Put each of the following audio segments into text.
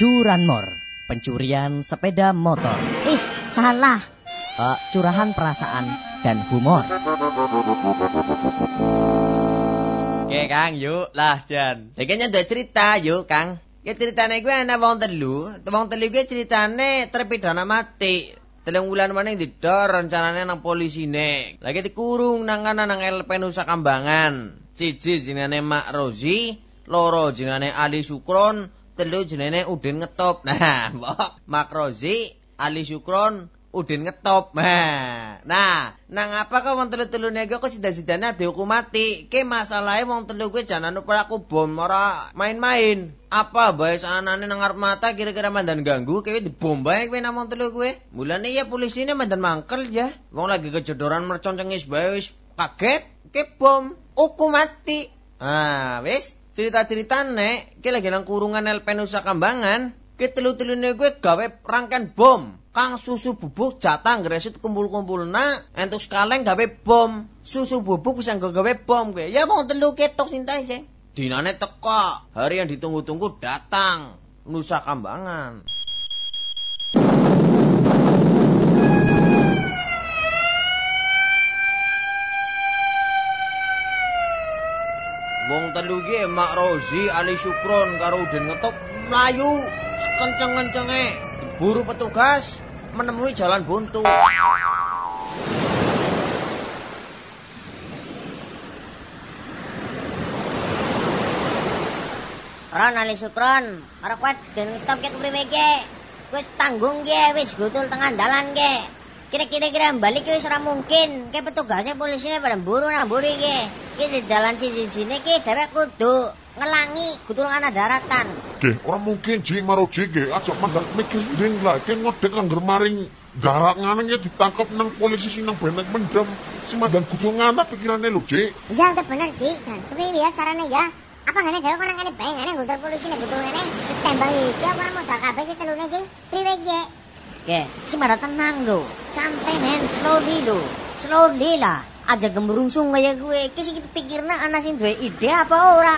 Curanmor, pencurian sepeda motor. Ih, salah. Uh, curahan perasaan dan humor. Oke Kang, yuk lah Jan. Kayaknya udah cerita yuk Kang. Ya ceritane gue ana wong telu, wong telu gue ceritane terpidana mati. Telung wulan maning didor rencanane nang polisine. Lagi dikurung nang kana nang LP Nusa Kambangan. Siji jenenge Mak Rozi, loro jenenge Ali Sukron, telu jenenge Udin Ngetop. Nah, mbok Mak Rozi, Ali Sukron, Udin ngetop. Nah, nah, nang apa kok wong telu-telu nego kok sida-sidane dihukum mati. Ke masalahe wong telu kuwi jangan lupa aku bom ora main-main. Apa bae anane nang ngarep mata kira-kira mandan ganggu kowe dibom bae kowe nang wong telu kowe. Mulane ya polisine mandan mangkel ya. Wong lagi kejodoran mercon cengis bae wis kaget ke bom hukum mati. Ah, wis cerita-ceritane ki lagi nang kurungan LP Nusa Kambangan. Ki telu-telune gue gawe rangkaian bom. Kang susu bubuk jatah ngresit kumpul-kumpul na entuk sekaleng gawe bom. Susu bubuk bisa gawe bom gue. Ya mau telu ketok sintai sih. Dinane teko, hari yang ditunggu-tunggu datang. Nusa Kambangan. Ge Mak Rozi Ali Sukron karo Udin ngetop mlayu kenceng-kencenge buru petugas menemui jalan buntu. Ron ali sukron, ora kuat den ngetop ke kepriwe. Wis tanggung ge, wis gutul tengah dalan ge. Kira-kira kira balik wis ora mungkin. Ke petugasnya polisinya pada buru nang buri ge. Ki di dalan siji-sijine ki dhewek kudu ngelangi gutul ana daratan. Ge, ora mungkin jing maro jing ge, aja mandang mikir ding lah, ke ngodek angger maring darat ngana ya ditangkap nang polisi sing nang benteng mendem. Si mandang kudu ngana pikirane lho, Jik. Iya, udah bener, Ci. Jangan kepriwe ya sarane ya. Apa ngene dhewe kono ngene bae ngene gutul polisi nek gutul ngene ditembak iki apa modal kabeh sih telune sih. Priwe ge? Si pada tenang lho. Santai men, slowly lho. Slowly lah. Aja gemerungsung kaya gue. Ki sing pikirna ana sing duwe ide apa ora?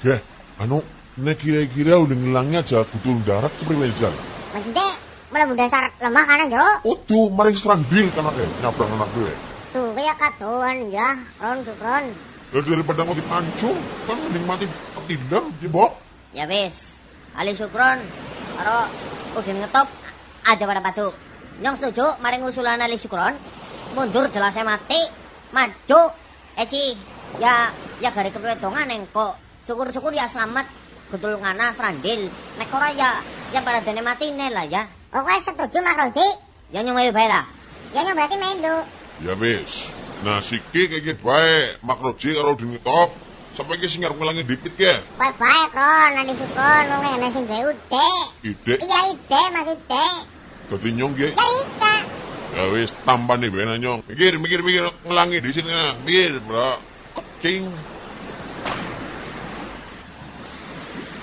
Ge, anu nek kira-kira udah ngilangnya aja kutul darat kepriwe jalan. Maksudnya mlebu dasar lemah kanan jero? Utuh maring serang bil kan ake nyabrang anak gue. Tuh, kaya katuan ya. Ron, Ron. Ya daripada mau dipancung, kan mending mati ketindang, jebok. Ya wis. Ali Sukron karo Udin ngetop aja pada padu. Nyong setuju mari ngusulan Ali Sukron. Mundur jelasnya mati. Maju. Eh si, ya ya gari kepedongan neng kok. Syukur-syukur ya selamat. Gutul ngana serandil. Nek ora ya ya pada dene mati lah ya. Oke setuju Mak Roji. Ya nyong melu bae lah. Ya nyong berarti melu. Ya wis. Nah siki kayak gitu bae, makroji karo dingetop. Sampai ki sing arep ngelangi dikit ke. Baik baik Ron, Ali Sukron, wong ngene sing gawe ude. Ide, Iya ide Mas ide. dadi nyong ge. Cerita. Ya wis tambah nih bena nyong. Mikir, mikir, mikir ngelangi di sini. Mikir, bro. Kecing.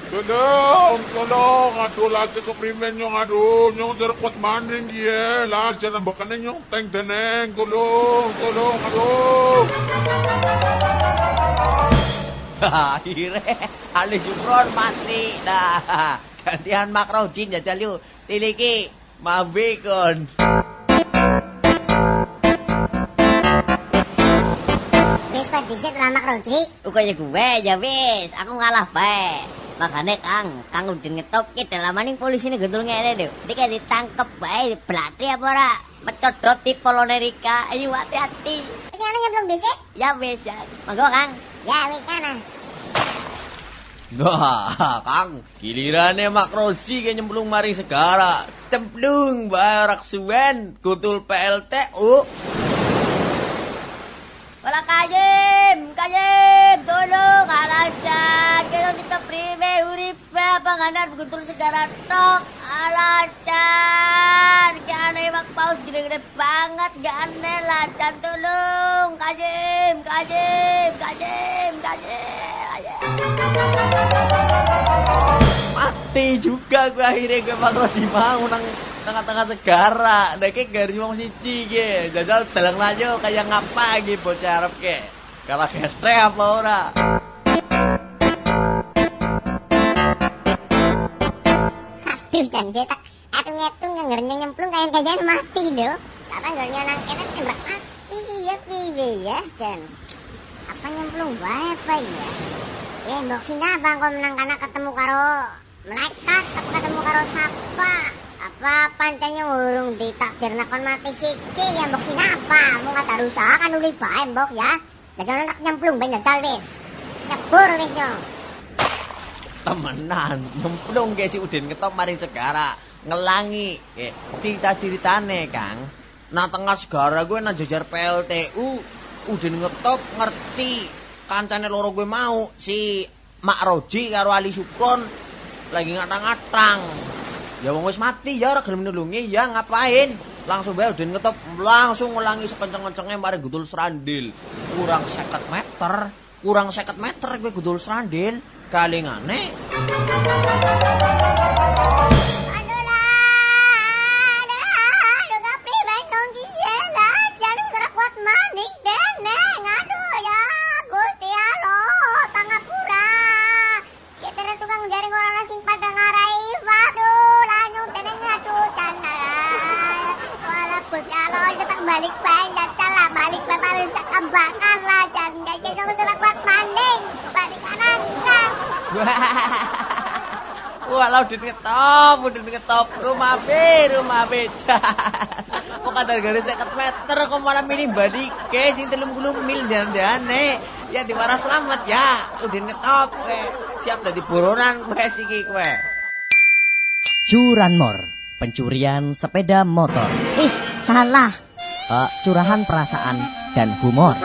Tolong, tolong, aduh lagi ke primen nyong, aduh, nyong serkuat maning dia, lah jangan bakal nyong teng teneng, tolong, tolong, aduh. Akhirnya Ali Sukron mati dah. Gantian Mak Rojin jajal yuk. Tiliki mabikon. Wis Pak disit lah Mak Roji. Ukanya gue ya wis, aku ngalah bae. Makanya Kang, Kang udah ngetop ki dalamaning polisi ini gendul ngene lho. Dia ditangkep bae, belati apa ora? Mencodot di Polonerika. Ayo hati-hati. Ana nyemplung disit? Ya wis ya. Monggo Kang. Ya wis ana. Wah, Kang, gilirannya Mak Rosi kayak nyemplung maring segara. Cemplung barak suwen, kutul PLTU. Wala kayem, kayem, tolong alajan. Kaya kita prime urip panganan gutul segara tok. Mak gede-gede banget, gak aneh lajan tolong. Kayem, kayem, kayem, kayem. Mati juga gue akhirnya gue Mak Rosi mau nang tengah-tengah segara. Kayak garis mau siji ge. Jajal dalang aja kayak ngapa gitu bocah Arab ke. Kalah keste apa ora? Aduh, Jan, kita atung-atung ngenger nyemplung kayak kajian mati lho. Apa ngernya nang kene tembak mati sih ya piye ya, Jan. Apa nyemplung wae apa ya? Ya, mbok sinabang kok menang kana ketemu karo malaikat, apa ketemu karo sapa? Apa pancanya urung ditakdirna kon mati siki ya mbok sinapa? Mau kata rusak kan uli bae mbok ya. Jangan nak nyemplung ben nyecal wis. Nyebur wis nyong. Temenan, nyemplung ke si Udin ngetop maring segara, ngelangi eh, cerita-ceritane, Kang. Nang tengah segara gue nang jajar PLTU, Udin ngetop ngerti kancane loro gue mau si Mak Roji karo Ali Sukron lagi ngatang-ngatang. Ya wong wis mati ya ora gelem nulungi ya ngapain? Langsung bae Udin ngetop langsung ngulangi sekenceng-kencengnya mari gudul serandil. Kurang 50 meter, kurang 50 meter gue gudul serandil. Kalingane Aduh lah, aduh, aduh kapri bentong gisela, jangan gerak kuat maning deneng, aduh ya gusti alo, pangapura. Kita ada tukang jaring orang asing pada ngarai, waduh, lanyung deneng aduh, tanah. Walau kita balik baik, jatuh lah, balik baik, baru sekembangkan lah, jangan jangan gerak kuat maning, balik kanan, nah. Wah, lah udah ngetop, udah ngetop. Rumah B, rumah B. Kok kata garis 50 meter, kok malah mini badike, sing telung puluh mil dan dane. Ya dimarah selamat ya, udah ngetop. Kwe. Siap dari buronan kue siki kue. Curanmor, pencurian sepeda motor. Ih, salah. Eh, curahan perasaan dan humor.